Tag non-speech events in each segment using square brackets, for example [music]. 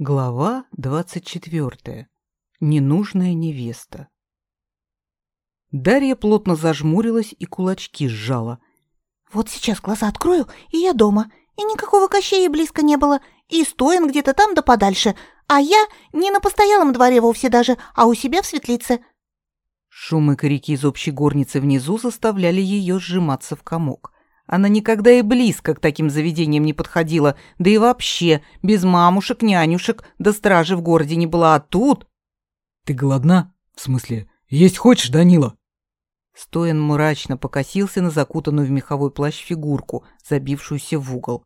Глава двадцать четвертая. Ненужная невеста. Дарья плотно зажмурилась и кулачки сжала. «Вот сейчас глаза открою, и я дома. И никакого кощея близко не было. И стоен где-то там да подальше. А я не на постоялом дворе вовсе даже, а у себя в светлице». Шум и крики из общей горницы внизу заставляли ее сжиматься в комок. Она никогда и близко к таким заведениям не подходила, да и вообще без мамушек, нянюшек, да стражи в городе не была, а тут... «Ты голодна? В смысле, есть хочешь, Данила?» Стоян мрачно покосился на закутанную в меховой плащ фигурку, забившуюся в угол.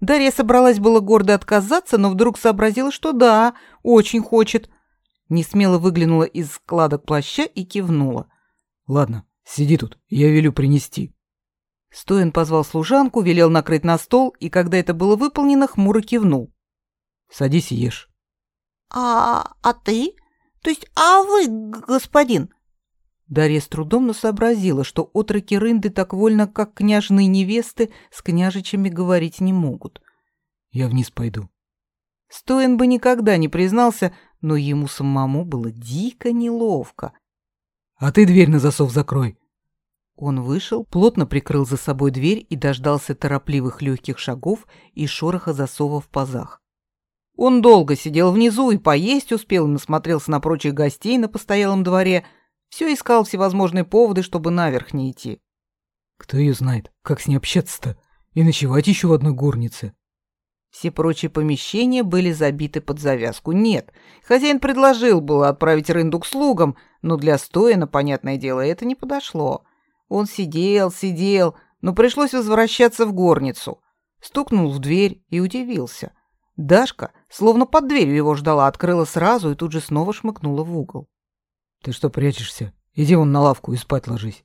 Дарья собралась было гордо отказаться, но вдруг сообразила, что да, очень хочет. Несмело выглянула из складок плаща и кивнула. «Ладно, сиди тут, я велю принести». Стоин позвал служанку, велел накрыть на стол, и когда это было выполнено, хмуро кивнул. «Садись и ешь». «А, а ты? То есть, а вы, господин?» Дарья с трудом но сообразила, что отроки рынды так вольно, как княжные невесты, с княжичами говорить не могут. «Я вниз пойду». Стоин бы никогда не признался, но ему самому было дико неловко. «А ты дверь на засов закрой», он вышел, плотно прикрыл за собой дверь и дождался торопливых легких шагов и шороха засова в пазах. Он долго сидел внизу и поесть успел, и насмотрелся на прочих гостей на постоялом дворе, все искал всевозможные поводы, чтобы наверх не идти. Кто ее знает, как с ней общаться-то? И ночевать еще в одной горнице. Все прочие помещения были забиты под завязку. Нет, хозяин предложил было отправить рынду к слугам, но для Стояна, понятное дело, это не подошло. Он сидел, сидел, но пришлось возвращаться в горницу. Стукнул в дверь и удивился. Дашка, словно под дверью его ждала, открыла сразу и тут же снова шмыкнула в угол. «Ты что прячешься? Иди вон на лавку и спать ложись».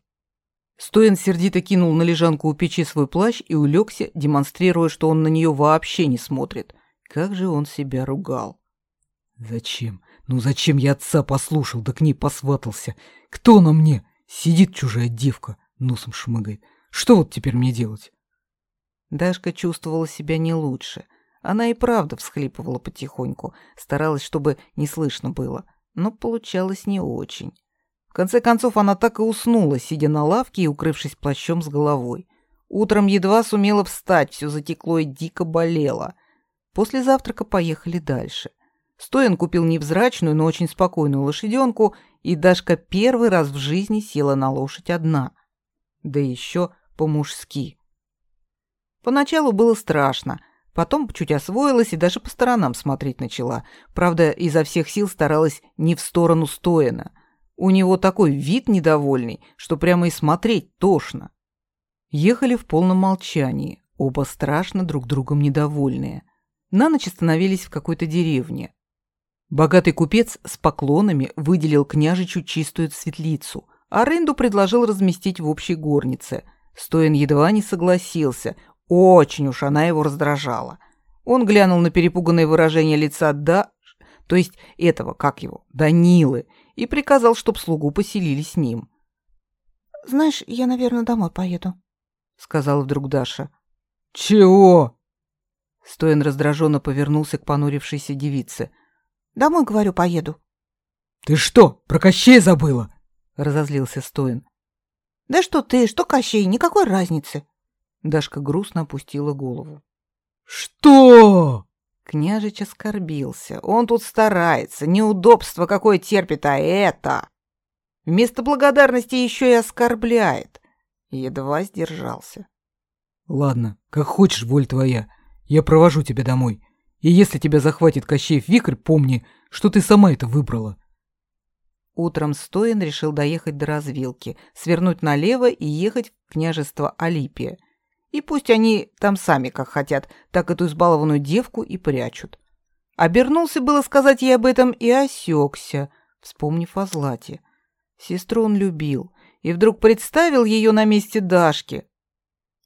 Стоян сердито кинул на лежанку у печи свой плащ и улегся, демонстрируя, что он на нее вообще не смотрит. Как же он себя ругал. «Зачем? Ну зачем я отца послушал, да к ней посватался? Кто на мне? Сидит чужая девка, носом шмыгает. Что вот теперь мне делать? Дашка чувствовала себя не лучше. Она и правда всхлипывала потихоньку, старалась, чтобы не слышно было, но получалось не очень. В конце концов, она так и уснула, сидя на лавке и укрывшись плащом с головой. Утром едва сумела встать, все затекло и дико болело. После завтрака поехали дальше. Стоян купил невзрачную, но очень спокойную лошаденку, и Дашка первый раз в жизни села на лошадь одна. Да еще по-мужски. Поначалу было страшно, потом чуть освоилась и даже по сторонам смотреть начала. Правда, изо всех сил старалась не в сторону Стояна. У него такой вид недовольный, что прямо и смотреть тошно. Ехали в полном молчании, оба страшно друг другом недовольные. На ночь остановились в какой-то деревне. Богатый купец с поклонами выделил княжичу чистую светлицу, а Ренду предложил разместить в общей горнице. Стоин едва не согласился, очень уж она его раздражала. Он глянул на перепуганное выражение лица Да, то есть этого, как его, Данилы, и приказал, чтоб слугу поселили с ним. «Знаешь, я, наверное, домой поеду», — сказала вдруг Даша. «Чего?» Стоин раздраженно повернулся к понурившейся девице — Домой, говорю, поеду. Ты что, про Кощей забыла? Разозлился Стоин. Да что ты, что Кощей, никакой разницы. Дашка грустно опустила голову. Что? Княжич оскорбился. Он тут старается, неудобство какое терпит, а это... Вместо благодарности еще и оскорбляет. Едва сдержался. Ладно, как хочешь, воль твоя. Я провожу тебя домой. И если тебя захватит Кощеев вихрь, помни, что ты сама это выбрала. Утром Стоин решил доехать до развилки, свернуть налево и ехать в княжество Алипия. И пусть они там сами как хотят, так эту избалованную девку и прячут. Обернулся было сказать ей об этом и осекся, вспомнив о Злате. Сестру он любил и вдруг представил ее на месте Дашки.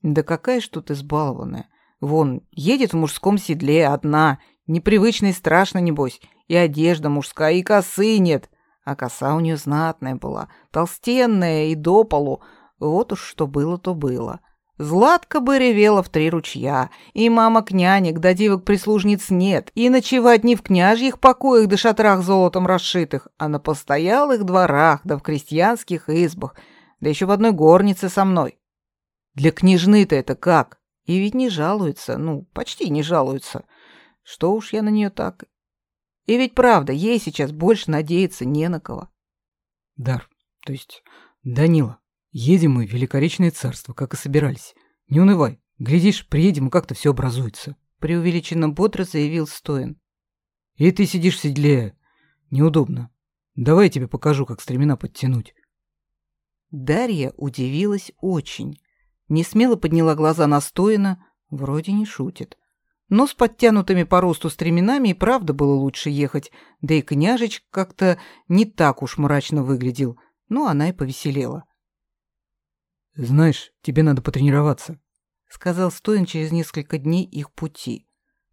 Да какая ж тут избалованная. Вон, едет в мужском седле одна, непривычно и страшно, небось, и одежда мужская, и косы нет. А коса у нее знатная была, толстенная и до полу. Вот уж что было, то было. Златка бы ревела в три ручья, и мама княнек да девок-прислужниц нет, и ночевать не в княжьих покоях да шатрах золотом расшитых, а на постоялых дворах да в крестьянских избах, да еще в одной горнице со мной. Для княжны-то это как? И ведь не жалуется, ну, почти не жалуется. Что уж я на нее так. И ведь правда, ей сейчас больше надеяться не на кого. Дар, то есть Данила, едем мы в Великоречное царство, как и собирались. Не унывай, глядишь, приедем, и как-то все образуется. Преувеличенно бодро заявил Стоин. И ты сидишь в седле. Неудобно. Давай я тебе покажу, как стремена подтянуть. Дарья удивилась очень. Не смело подняла глаза на Стоина, вроде не шутит. Но с подтянутыми по росту стременами и правда было лучше ехать, да и княжеч как-то не так уж мрачно выглядел, но она и повеселела. «Знаешь, тебе надо потренироваться», — сказал Стоин через несколько дней их пути.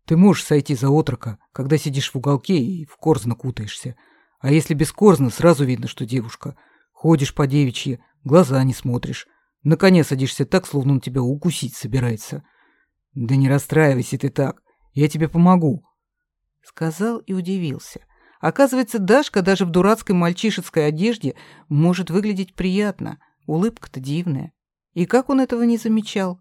«Ты можешь сойти за отрока, когда сидишь в уголке и в корзно кутаешься. А если без корзна, сразу видно, что девушка. Ходишь по девичьи, глаза не смотришь. На коне садишься так, словно он тебя укусить собирается. Да не расстраивайся ты так, я тебе помогу. Сказал и удивился. Оказывается, Дашка даже в дурацкой мальчишеской одежде может выглядеть приятно. Улыбка-то дивная. И как он этого не замечал?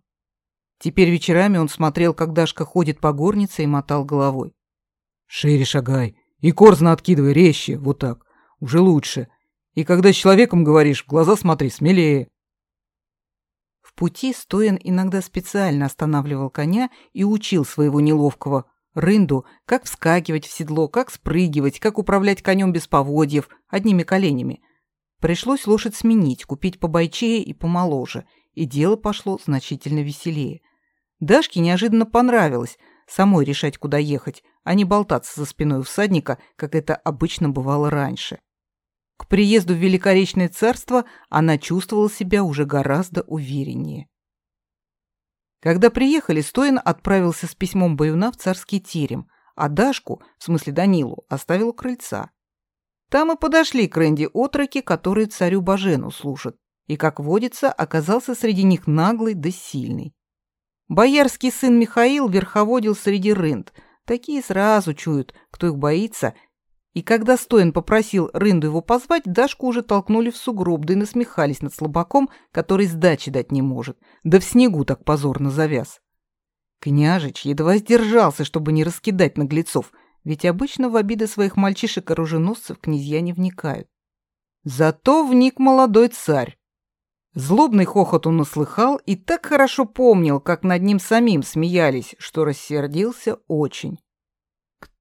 Теперь вечерами он смотрел, как Дашка ходит по горнице и мотал головой. «Шире шагай и корзно откидывай резче, вот так. Уже лучше. И когда с человеком говоришь, в глаза смотри смелее пути Стоян иногда специально останавливал коня и учил своего неловкого рынду, как вскакивать в седло, как спрыгивать, как управлять конем без поводьев, одними коленями. Пришлось лошадь сменить, купить побойчее и помоложе, и дело пошло значительно веселее. Дашке неожиданно понравилось самой решать, куда ехать, а не болтаться за спиной всадника, как это обычно бывало раньше. К приезду в Великоречное царство она чувствовала себя уже гораздо увереннее. Когда приехали, Стоин отправился с письмом Баюна в царский терем, а Дашку, в смысле Данилу, оставил у крыльца. Там и подошли к Рэнди отроки, которые царю Бажену служат, и, как водится, оказался среди них наглый да сильный. Боярский сын Михаил верховодил среди рынд, такие сразу чуют, кто их боится и когда Стоин попросил Рынду его позвать, Дашку уже толкнули в сугроб, да и насмехались над слабаком, который сдачи дать не может, да в снегу так позорно завяз. Княжич едва сдержался, чтобы не раскидать наглецов, ведь обычно в обиды своих мальчишек-оруженосцев князья не вникают. Зато вник молодой царь. Злобный хохот он услыхал и так хорошо помнил, как над ним самим смеялись, что рассердился очень.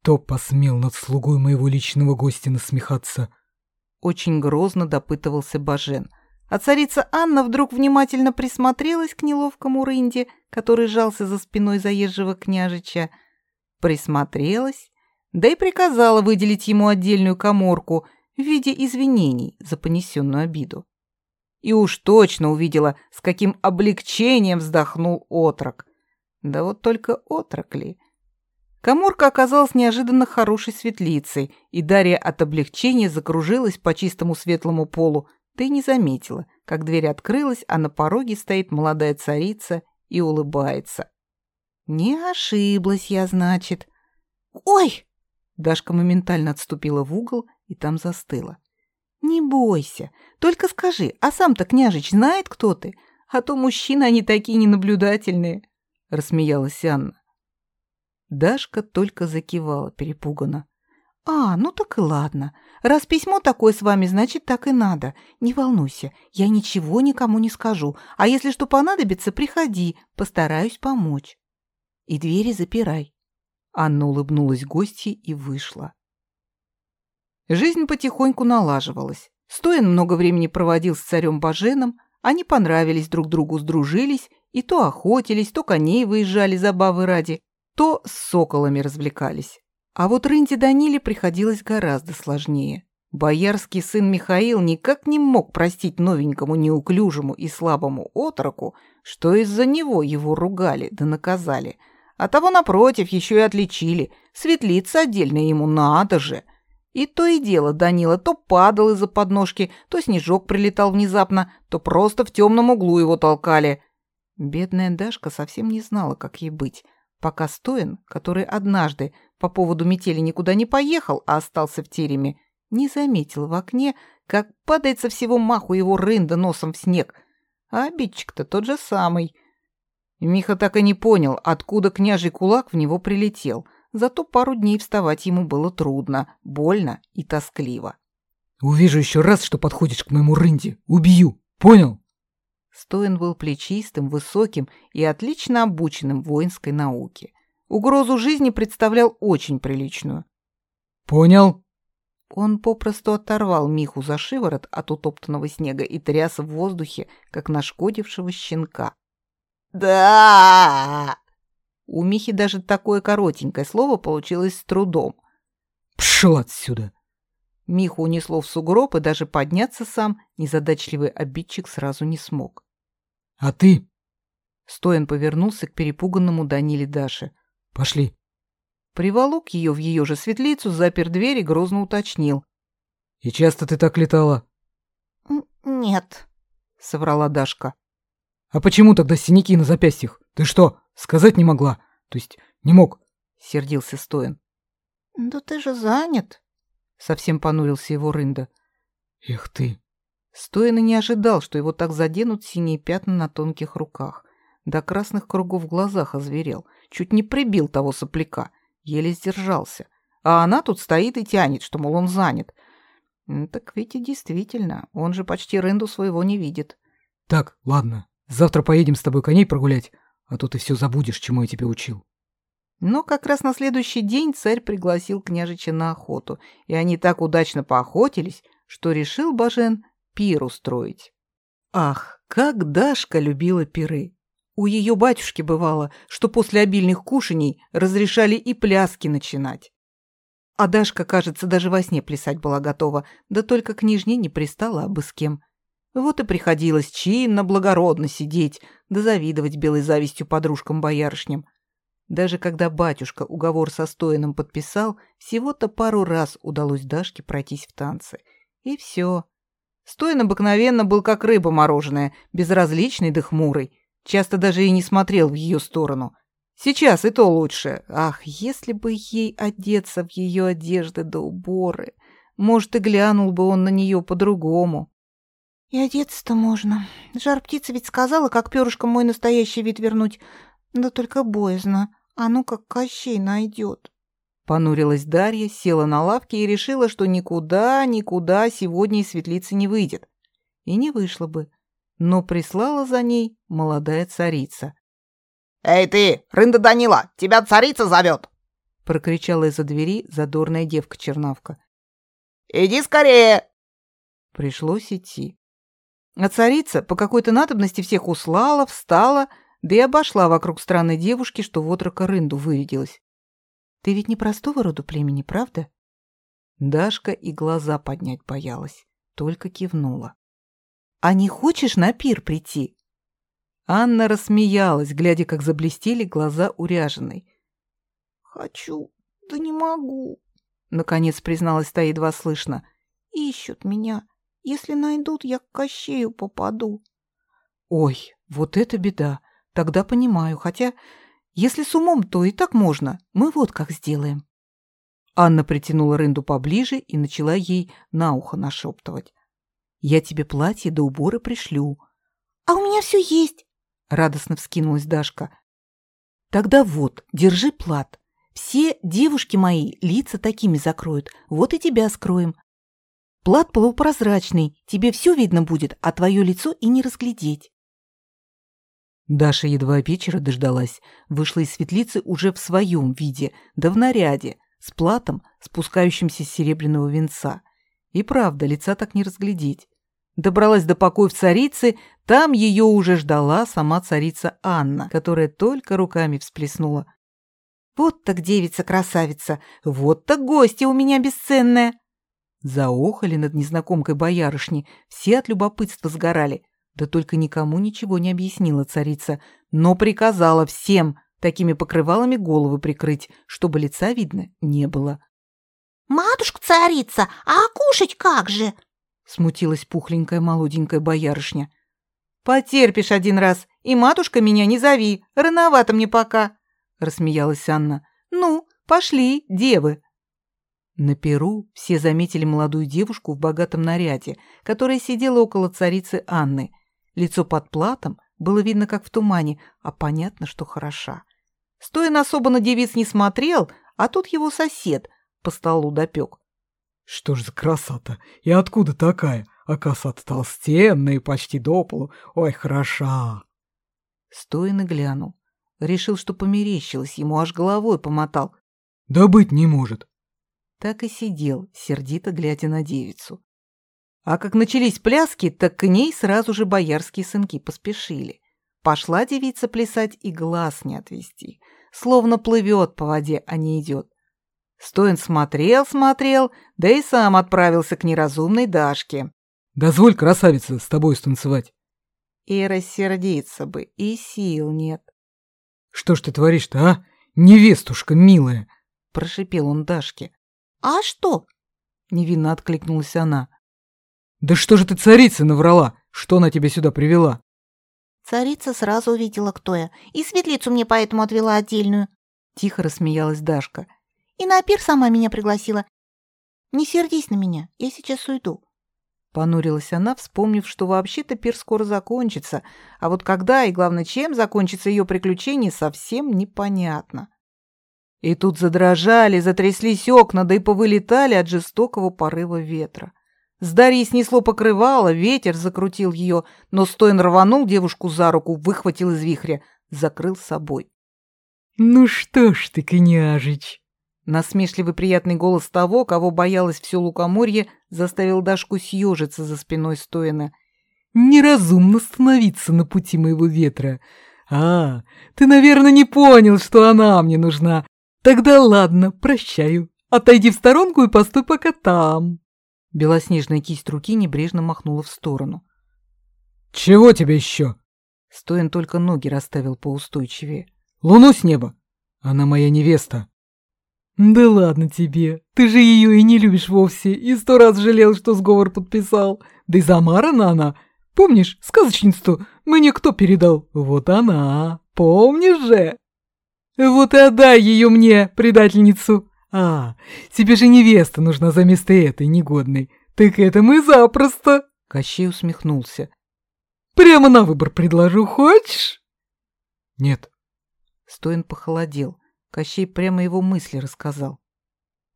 Кто посмел над слугой моего личного гостя насмехаться? Очень грозно допытывался Бажен. А царица Анна вдруг внимательно присмотрелась к неловкому рынде, который жался за спиной заезжего княжича. Присмотрелась, да и приказала выделить ему отдельную коморку в виде извинений за понесенную обиду. И уж точно увидела, с каким облегчением вздохнул отрок. Да вот только отрок ли? Каморка оказалась неожиданно хорошей светлицей, и Дарья от облегчения закружилась по чистому светлому полу, да и не заметила, как дверь открылась, а на пороге стоит молодая царица и улыбается. «Не ошиблась я, значит». «Ой!» Дашка моментально отступила в угол и там застыла. «Не бойся, только скажи, а сам-то княжич знает, кто ты? А то мужчины они такие ненаблюдательные», — рассмеялась Анна. Дашка только закивала перепуганно. «А, ну так и ладно. Раз письмо такое с вами, значит, так и надо. Не волнуйся, я ничего никому не скажу. А если что понадобится, приходи, постараюсь помочь. И двери запирай». Анна улыбнулась гостье и вышла. Жизнь потихоньку налаживалась. Стоин много времени проводил с царем Баженом, они понравились друг другу, сдружились, и то охотились, то коней выезжали забавы ради, то с соколами развлекались. А вот Рынде Даниле приходилось гораздо сложнее. Боярский сын Михаил никак не мог простить новенькому неуклюжему и слабому отроку, что из-за него его ругали да наказали. А того, напротив, еще и отличили. Светлица отдельно ему надо же. И то и дело Данила то падал из-за подножки, то снежок прилетал внезапно, то просто в темном углу его толкали. Бедная Дашка совсем не знала, как ей быть, пока Стоин, который однажды по поводу метели никуда не поехал, а остался в тереме, не заметил в окне, как падает со всего маху его рында носом в снег. А обидчик-то тот же самый. Миха так и не понял, откуда княжий кулак в него прилетел. Зато пару дней вставать ему было трудно, больно и тоскливо. «Увижу еще раз, что подходишь к моему рынде. Убью. Понял?» Стоин был плечистым, высоким и отлично обученным воинской науке. Угрозу жизни представлял очень приличную. «Понял», он попросту оторвал Миху за шиворот от утоптанного снега и тряс в воздухе, как нашкодившего щенка. «Да!» У Михи даже такое коротенькое слово получилось с трудом. «Пшел отсюда!» Миху унесло в сугроб, и даже подняться сам незадачливый обидчик сразу не смог. «А ты?» Стоин повернулся к перепуганному Даниле Даше. «Пошли!» Приволок ее в ее же светлицу, запер дверь и грозно уточнил. «И часто ты так летала?» «Нет», — соврала Дашка. «А почему тогда синяки на запястьях? Ты что, сказать не могла? То есть не мог?» — сердился Стоин. «Да ты же занят», — совсем понурился его рында. «Эх ты!» Стоин и не ожидал, что его так заденут синие пятна на тонких руках. До красных кругов в глазах озверел. Чуть не прибил того сопляка еле сдержался. А она тут стоит и тянет, что, мол, он занят. Так ведь и действительно, он же почти рынду своего не видит. Так, ладно, завтра поедем с тобой коней прогулять, а то ты все забудешь, чему я тебя учил. Но как раз на следующий день царь пригласил княжича на охоту, и они так удачно поохотились, что решил Бажен пир устроить. Ах, как Дашка любила пиры! У ее батюшки бывало, что после обильных кушаний разрешали и пляски начинать. А Дашка, кажется, даже во сне плясать была готова, да только княжне не пристала абы с кем. Вот и приходилось чинно, благородно сидеть, да завидовать белой завистью подружкам-боярышням. Даже когда батюшка уговор со Стоином подписал, всего-то пару раз удалось Дашке пройтись в танцы. И все. Стоин обыкновенно был как рыба мороженая, безразличный да хмурый. Часто даже и не смотрел в ее сторону. Сейчас и то лучше. Ах, если бы ей одеться в ее одежды до уборы. Может, и глянул бы он на нее по-другому. И одеться-то можно. Жар-птица ведь сказала, как перышком мой настоящий вид вернуть. Да только боязно. А ну как Кощей найдет. Понурилась Дарья, села на лавке и решила, что никуда, никуда сегодня из светлицы не выйдет. И не вышло бы но прислала за ней молодая царица. «Эй ты, Рында Данила, тебя царица зовет!» прокричала из-за двери задорная девка-чернавка. «Иди скорее!» Пришлось идти. А царица по какой-то надобности всех услала, встала, да и обошла вокруг странной девушки, что в отрока рынду вырядилась. «Ты ведь не простого роду племени, правда?» Дашка и глаза поднять боялась, только кивнула. А не хочешь на пир прийти?» Анна рассмеялась, глядя, как заблестели глаза уряженной. «Хочу, да не могу», — наконец призналась та едва слышно. «Ищут меня. Если найдут, я к Кощею попаду». «Ой, вот это беда. Тогда понимаю. Хотя, если с умом, то и так можно. Мы вот как сделаем». Анна притянула Рынду поближе и начала ей на ухо нашептывать. Я тебе платье до убора пришлю. А у меня все есть. Радостно вскинулась Дашка. Тогда вот, держи плат. Все девушки мои лица такими закроют. Вот и тебя скроем. Плат полупрозрачный, тебе все видно будет, а твое лицо и не разглядеть. Даша едва вечера дождалась, вышла из светлицы уже в своем виде, да в наряде, с платом, спускающимся с серебряного венца. И правда, лица так не разглядеть. Добралась до покоев царицы, там ее уже ждала сама царица Анна, которая только руками всплеснула. «Вот так девица-красавица! Вот так гостья у меня бесценная!» Заохали над незнакомкой боярышни, все от любопытства сгорали. Да только никому ничего не объяснила царица, но приказала всем такими покрывалами головы прикрыть, чтобы лица видно не было. «Матушка-царица, а кушать как же?» Смутилась пухленькая молоденькая боярышня. Потерпишь один раз, и матушка меня не зови, рановато мне пока, рассмеялась Анна. Ну, пошли, девы. На перу все заметили молодую девушку в богатом наряде, которая сидела около царицы Анны. Лицо под платом было видно, как в тумане, а понятно, что хороша. Стоин особо на девиц не смотрел, а тут его сосед по столу допек. Что ж за красота? И откуда такая? А коса-то толстенная и почти до полу. Ой, хороша. Стоин и глянул. Решил, что померещилось, ему аж головой помотал. Да быть не может. Так и сидел, сердито глядя на девицу. А как начались пляски, так к ней сразу же боярские сынки поспешили. Пошла девица плясать и глаз не отвести, словно плывет по воде, а не идет. Стоин смотрел, смотрел, да и сам отправился к неразумной Дашке. «Дозволь, красавица, с тобой станцевать». И рассердиться бы, и сил нет. «Что ж ты творишь-то, а? Невестушка милая!» — прошипел он Дашке. «А что?» — невинно откликнулась она. «Да что же ты царица наврала? Что она тебя сюда привела?» Царица сразу увидела, кто я, и светлицу мне поэтому отвела отдельную. Тихо рассмеялась Дашка. И на пир сама меня пригласила. Не сердись на меня, я сейчас уйду. Понурилась она, вспомнив, что вообще-то пир скоро закончится, а вот когда и, главное, чем закончится ее приключение, совсем непонятно. И тут задрожали, затряслись окна, да и повылетали от жестокого порыва ветра. С Дарьей снесло покрывало, ветер закрутил ее, но Стоин рванул девушку за руку, выхватил из вихря, закрыл собой. «Ну что ж ты, княжич!» Насмешливый приятный голос того, кого боялась все лукоморье, заставил Дашку съежиться за спиной Стоина. «Неразумно становиться на пути моего ветра. А, ты, наверное, не понял, что она мне нужна. Тогда ладно, прощаю. Отойди в сторонку и постой пока там». Белоснежная кисть руки небрежно махнула в сторону. «Чего тебе еще?» Стоин только ноги расставил поустойчивее. «Луну с неба? Она моя невеста». «Да ладно тебе, ты же ее и не любишь вовсе, и сто раз жалел, что сговор подписал. Да и замарана она. Помнишь сказочницу мне кто передал? Вот она, помнишь же?» «Вот и отдай ее мне, предательницу!» «А, тебе же невеста нужна за место этой негодной. Так это мы запросто!» Кощей усмехнулся. «Прямо на выбор предложу, хочешь?» «Нет». Стоин похолодел. Кощей прямо его мысли рассказал.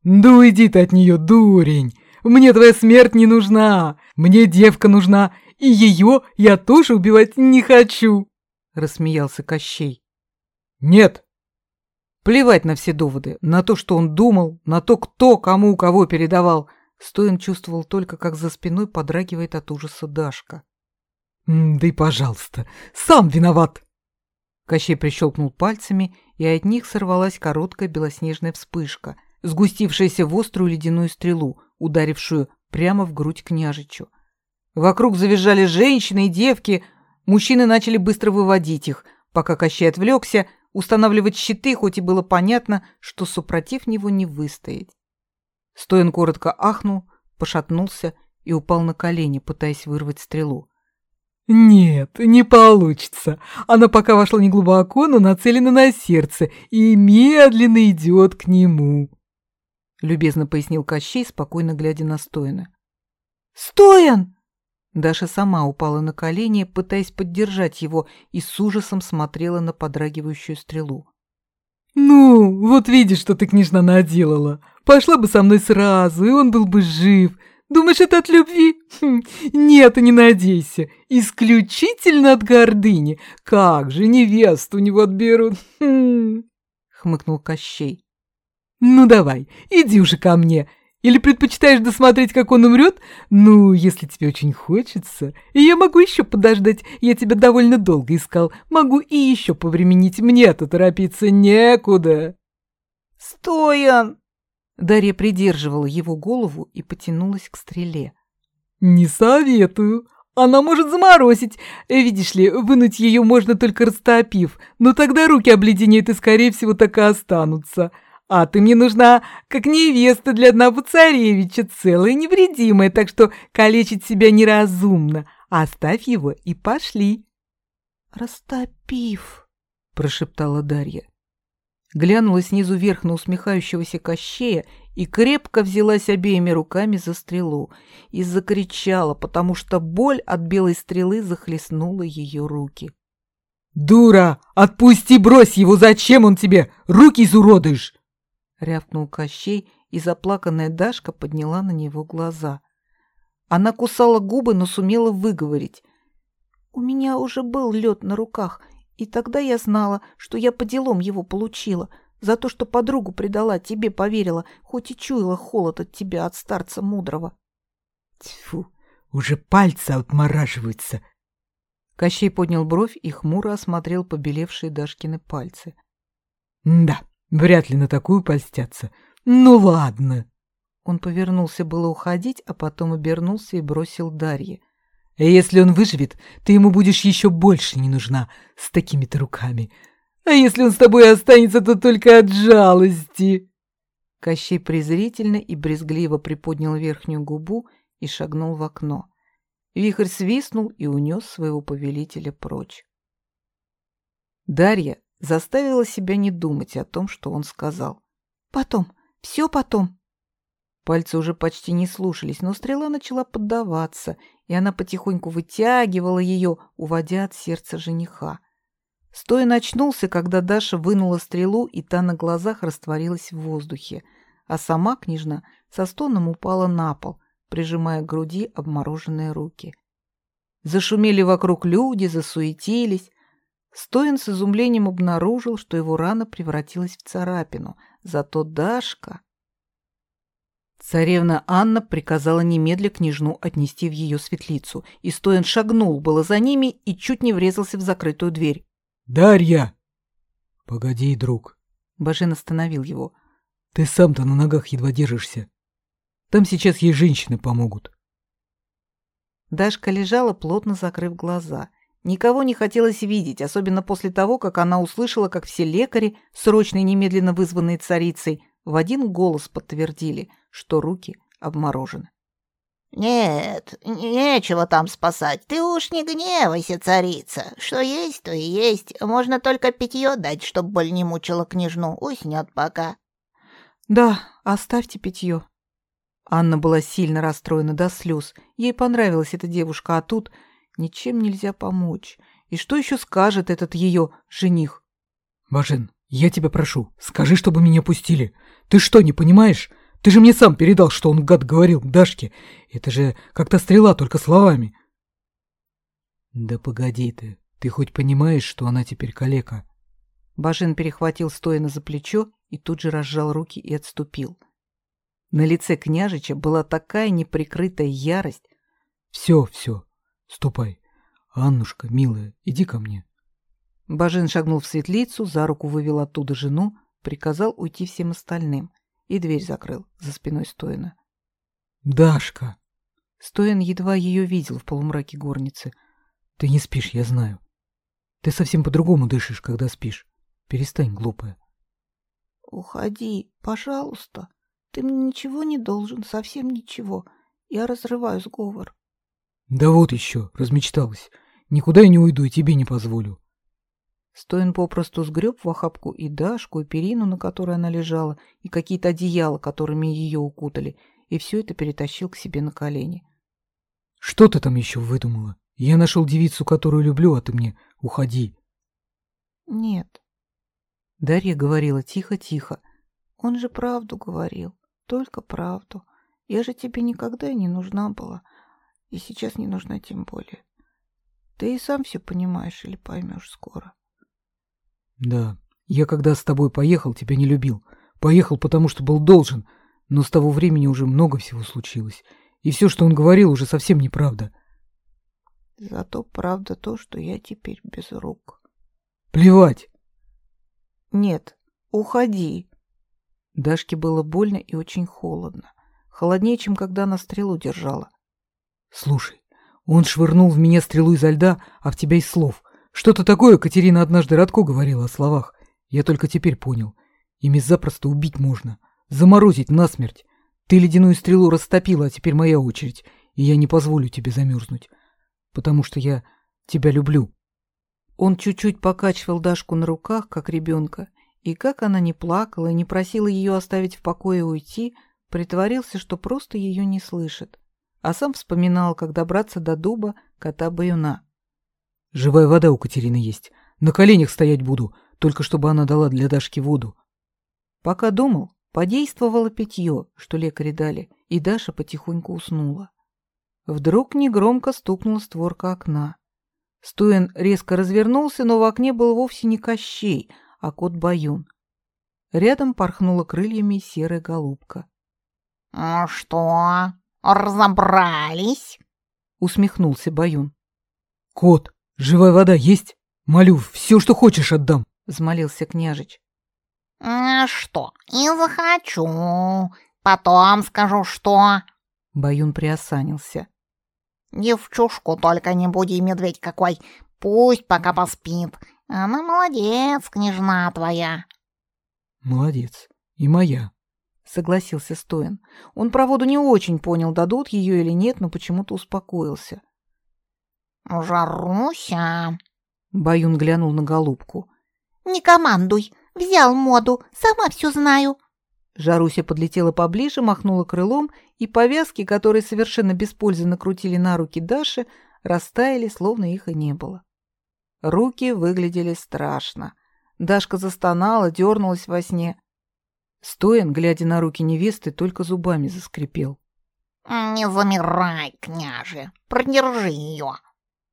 «Да уйди ты от нее, дурень! Мне твоя смерть не нужна! Мне девка нужна, и ее я тоже убивать не хочу!» Рассмеялся Кощей. «Нет!» Плевать на все доводы, на то, что он думал, на то, кто кому кого передавал. Стоин чувствовал только, как за спиной подрагивает от ужаса Дашка. «Да и пожалуйста, сам виноват!» Кощей прищелкнул пальцами, и от них сорвалась короткая белоснежная вспышка, сгустившаяся в острую ледяную стрелу, ударившую прямо в грудь княжичу. Вокруг завизжали женщины и девки, мужчины начали быстро выводить их, пока Кощей отвлекся, устанавливать щиты, хоть и было понятно, что супротив него не выстоять. Стоин коротко ахнул, пошатнулся и упал на колени, пытаясь вырвать стрелу. «Нет, не получится. Она пока вошла не глубоко, но нацелена на сердце и медленно идет к нему», — любезно пояснил Кощей, спокойно глядя на Стоина. «Стоян!» Даша сама упала на колени, пытаясь поддержать его, и с ужасом смотрела на подрагивающую стрелу. «Ну, вот видишь, что ты, княжна, наделала. Пошла бы со мной сразу, и он был бы жив. Думаешь, это от любви? Хм, нет, не надейся. Исключительно от гордыни. Как же невесту у него отберут?» хм. хмыкнул Кощей. «Ну давай, иди уже ко мне. Или предпочитаешь досмотреть, как он умрет? Ну, если тебе очень хочется. И я могу еще подождать. Я тебя довольно долго искал. Могу и еще повременить. Мне-то торопиться некуда. Стоян! Дарья придерживала его голову и потянулась к стреле. Не советую. Она может заморозить. Видишь ли, вынуть ее можно только растопив. Но тогда руки обледенеют и, скорее всего, так и останутся. А ты мне нужна как невеста для одного царевича, целая и невредимая, так что калечить себя неразумно. Оставь его и пошли. Растопив, прошептала Дарья. Глянула снизу вверх на усмехающегося Кощея и крепко взялась обеими руками за стрелу и закричала, потому что боль от белой стрелы захлестнула ее руки. «Дура! Отпусти, брось его! Зачем он тебе? Руки изуродуешь!» Рявкнул Кощей, и заплаканная Дашка подняла на него глаза. Она кусала губы, но сумела выговорить. У меня уже был лед на руках, и тогда я знала, что я по делам его получила. За то, что подругу предала, тебе поверила, хоть и чуяла холод от тебя, от старца мудрого. Тьфу, уже пальцы отмораживаются. Кощей поднял бровь и хмуро осмотрел побелевшие Дашкины пальцы. Да, вряд ли на такую польстятся. Ну ладно. Он повернулся было уходить, а потом обернулся и бросил Дарье. Если он выживет, ты ему будешь еще больше не нужна с такими-то руками. А если он с тобой останется, то только от жалости. Кощей презрительно и брезгливо приподнял верхнюю губу и шагнул в окно. Вихрь свистнул и унес своего повелителя прочь. Дарья заставила себя не думать о том, что он сказал. «Потом, все потом». Пальцы уже почти не слушались, но стрела начала поддаваться, и она потихоньку вытягивала ее, уводя от сердца жениха. Стоя очнулся, когда Даша вынула стрелу, и та на глазах растворилась в воздухе, а сама княжна со стоном упала на пол, прижимая к груди обмороженные руки. Зашумели вокруг люди, засуетились. Стоин с изумлением обнаружил, что его рана превратилась в царапину, зато Дашка... Царевна Анна приказала немедля княжну отнести в ее светлицу, и Стоин шагнул было за ними и чуть не врезался в закрытую дверь. «Дарья!» «Погоди, друг!» Бажен остановил его. «Ты сам-то на ногах едва держишься. Там сейчас ей женщины помогут. Дашка лежала, плотно закрыв глаза. Никого не хотелось видеть, особенно после того, как она услышала, как все лекари, срочно и немедленно вызванные царицей, в один голос подтвердили, что руки обморожены. «Нет, нечего там спасать. Ты уж не гневайся, царица. Что есть, то и есть. Можно только питье дать, чтоб боль не мучила княжну. Уснет пока». «Да, оставьте питье», Анна была сильно расстроена до слез. Ей понравилась эта девушка, а тут ничем нельзя помочь. И что еще скажет этот ее жених? Бажен, я тебя прошу, скажи, чтобы меня пустили. Ты что, не понимаешь? Ты же мне сам передал, что он, гад, говорил Дашке. Это же как-то стрела, только словами. Да погоди ты. Ты хоть понимаешь, что она теперь калека? Бажен перехватил Стоина за плечо и тут же разжал руки и отступил. — на лице княжича была такая неприкрытая ярость. «Все, все, ступай. Аннушка, милая, иди ко мне». Бажен шагнул в светлицу, за руку вывел оттуда жену, приказал уйти всем остальным и дверь закрыл за спиной Стоина. «Дашка!» Стоин едва ее видел в полумраке горницы. «Ты не спишь, я знаю. Ты совсем по-другому дышишь, когда спишь. Перестань, глупая». «Уходи, пожалуйста», ты мне ничего не должен, совсем ничего. Я разрываю сговор. Да вот еще, размечталась. Никуда я не уйду и тебе не позволю. Стоин попросту сгреб в охапку и Дашку, и перину, на которой она лежала, и какие-то одеяла, которыми ее укутали, и все это перетащил к себе на колени. Что ты там еще выдумала? Я нашел девицу, которую люблю, а ты мне уходи. Нет. Дарья говорила тихо-тихо. Он же правду говорил только правду. Я же тебе никогда не нужна была, и сейчас не нужна тем более. Ты и сам все понимаешь или поймешь скоро. Да, я когда с тобой поехал, тебя не любил. Поехал, потому что был должен, но с того времени уже много всего случилось, и все, что он говорил, уже совсем неправда. Зато правда то, что я теперь без рук. Плевать. Нет, уходи. Дашке было больно и очень холодно. Холоднее, чем когда она стрелу держала. «Слушай, он швырнул в меня стрелу изо льда, а в тебя из слов. Что-то такое Катерина однажды Радко говорила о словах. Я только теперь понял. Ими запросто убить можно. Заморозить насмерть. Ты ледяную стрелу растопила, а теперь моя очередь, и я не позволю тебе замерзнуть. потому что я тебя люблю. Он чуть-чуть покачивал Дашку на руках, как ребенка, и как она не плакала и не просила ее оставить в покое и уйти, притворился, что просто ее не слышит, а сам вспоминал, как добраться до дуба кота-баюна. «Живая вода у Катерины есть. На коленях стоять буду, только чтобы она дала для Дашки воду». Пока думал, подействовало питье, что лекари дали, и Даша потихоньку уснула. Вдруг негромко стукнула створка окна. Стуэн резко развернулся, но в окне был вовсе не Кощей, а кот Баюн. Рядом порхнула крыльями серая голубка. «Ну что, разобрались?» — усмехнулся Баюн. «Кот, живая вода есть? Молю, все, что хочешь, отдам!» — взмолился княжич. «А что, и захочу. Потом скажу, что...» Баюн приосанился. «Девчушку только не буди, медведь какой. Пусть пока поспит. Она молодец, княжна твоя». «Молодец. И моя», — согласился Стоин. Он про воду не очень понял, дадут ее или нет, но почему-то успокоился. «Жаруся!» — Баюн глянул на голубку. «Не командуй. Взял моду. Сама все знаю». Жаруся подлетела поближе, махнула крылом, и повязки, которые совершенно без пользы накрутили на руки Даши, растаяли, словно их и не было. Руки выглядели страшно. Дашка застонала, дернулась во сне. Стоян, глядя на руки невесты, только зубами заскрипел. «Не замирай, княже, продержи ее!»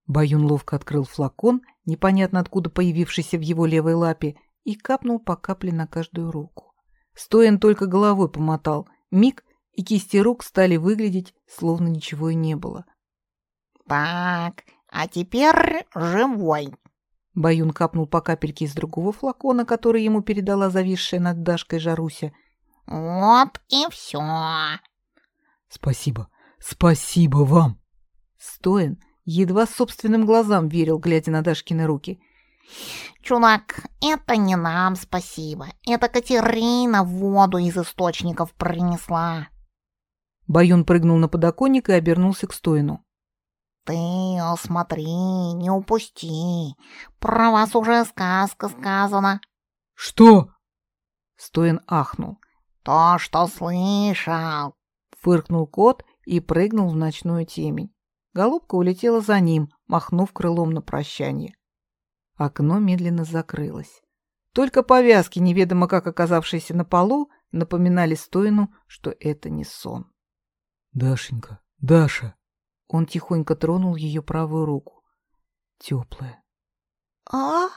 Баюн ловко открыл флакон, непонятно откуда появившийся в его левой лапе, и капнул по капле на каждую руку. Стоян только головой помотал. Миг, и кисти рук стали выглядеть, словно ничего и не было. «Так, а теперь живой!» Баюн капнул по капельке из другого флакона, который ему передала зависшая над Дашкой Жаруся. «Вот и все!» «Спасибо, спасибо вам!» Стоин едва собственным глазам верил, глядя на Дашкины руки. «Чувак, это не нам спасибо. Это Катерина воду из источников принесла». Баюн прыгнул на подоконник и обернулся к Стоину. «Ты смотри, не упусти. Про вас уже сказка сказана». «Что?» Стоин ахнул. «То, что слышал». Фыркнул кот и прыгнул в ночную темень. Голубка улетела за ним, махнув крылом на прощание. Окно медленно закрылось. Только повязки, неведомо как оказавшиеся на полу, напоминали Стоину, что это не сон. «Дашенька, Даша!» Он тихонько тронул ее правую руку. Теплая. «А?»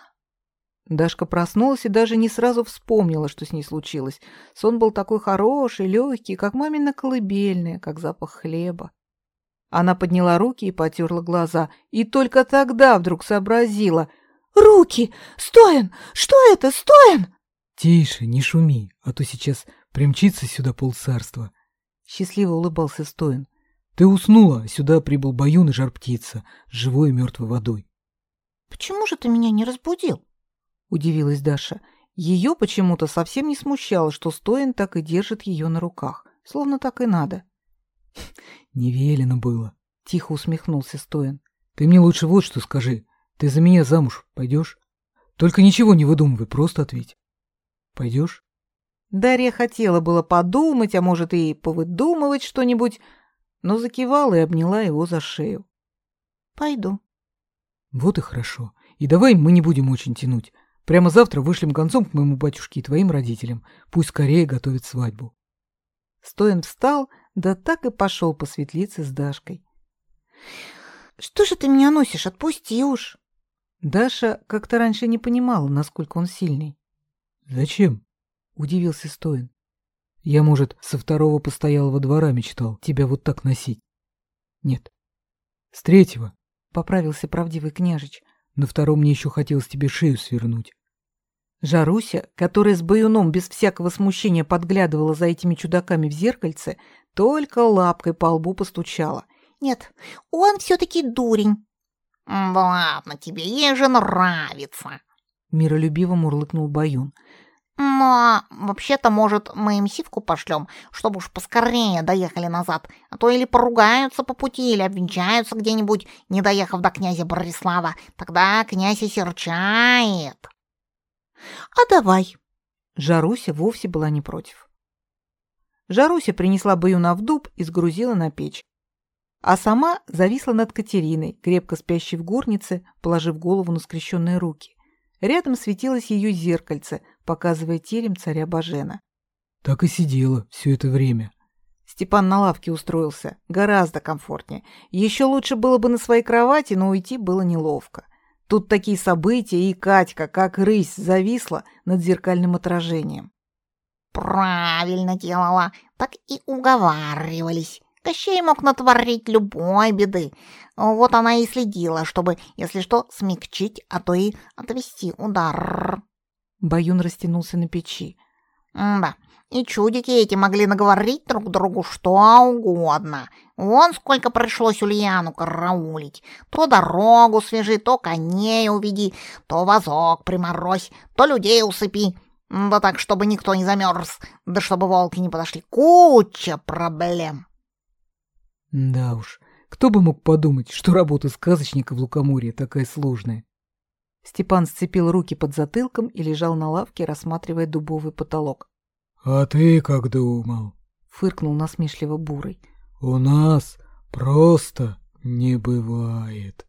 Дашка проснулась и даже не сразу вспомнила, что с ней случилось. Сон был такой хороший, легкий, как мамина колыбельная, как запах хлеба. Она подняла руки и потерла глаза, и только тогда вдруг сообразила — Руки! Стоин! Что это? Стоин!» «Тише, не шуми, а то сейчас примчится сюда полцарства». Счастливо улыбался Стоин. «Ты уснула, а сюда прибыл Баюн и жар-птица с живой и мертвой водой». «Почему же ты меня не разбудил?» Удивилась Даша. Ее почему-то совсем не смущало, что Стоин так и держит ее на руках. Словно так и надо. [laughs] «Не велено было», — тихо усмехнулся Стоин. «Ты мне лучше вот что скажи. Ты за меня замуж пойдешь? Только ничего не выдумывай, просто ответь. Пойдешь? Дарья хотела было подумать, а может и повыдумывать что-нибудь, но закивала и обняла его за шею. Пойду. Вот и хорошо. И давай мы не будем очень тянуть. Прямо завтра вышлем гонцом к моему батюшке и твоим родителям. Пусть скорее готовят свадьбу. Стоин встал, да так и пошел по светлице с Дашкой. Что же ты меня носишь? Отпусти уж. Даша как-то раньше не понимала, насколько он сильный. «Зачем?» — удивился Стоин. «Я, может, со второго постоялого двора мечтал тебя вот так носить». «Нет, с третьего», — поправился правдивый княжич. «На втором мне еще хотелось тебе шею свернуть». Жаруся, которая с баюном без всякого смущения подглядывала за этими чудаками в зеркальце, только лапкой по лбу постучала. «Нет, он все-таки дурень. «Да ладно тебе, ей же нравится!» Миролюбиво мурлыкнул Баюн. Ну, а вообще-то, может, мы им сивку пошлем, чтобы уж поскорее доехали назад, а то или поругаются по пути, или обвенчаются где-нибудь, не доехав до князя Борислава. Тогда князь и серчает. А давай. Жаруся вовсе была не против. Жаруся принесла баюна в дуб и сгрузила на печь. А сама зависла над Катериной, крепко спящей в горнице, положив голову на скрещенные руки. Рядом светилось ее зеркальце, показывая терем царя Бажена. Так и сидела все это время. Степан на лавке устроился, гораздо комфортнее. Еще лучше было бы на своей кровати, но уйти было неловко. Тут такие события, и Катька, как рысь, зависла над зеркальным отражением. Правильно делала, так и уговаривались. Кощей мог натворить любой беды. Вот она и следила, чтобы, если что, смягчить, а то и отвести удар. Баюн растянулся на печи. да, и чудики эти могли наговорить друг другу что угодно. Вон сколько пришлось Ульяну караулить. То дорогу свяжи, то коней уведи, то вазок приморозь, то людей усыпи. Да так, чтобы никто не замерз, да чтобы волки не подошли. Куча проблем. Да уж, кто бы мог подумать, что работа сказочника в Лукоморье такая сложная. Степан сцепил руки под затылком и лежал на лавке, рассматривая дубовый потолок. «А ты как думал?» — фыркнул насмешливо Бурый. «У нас просто не бывает».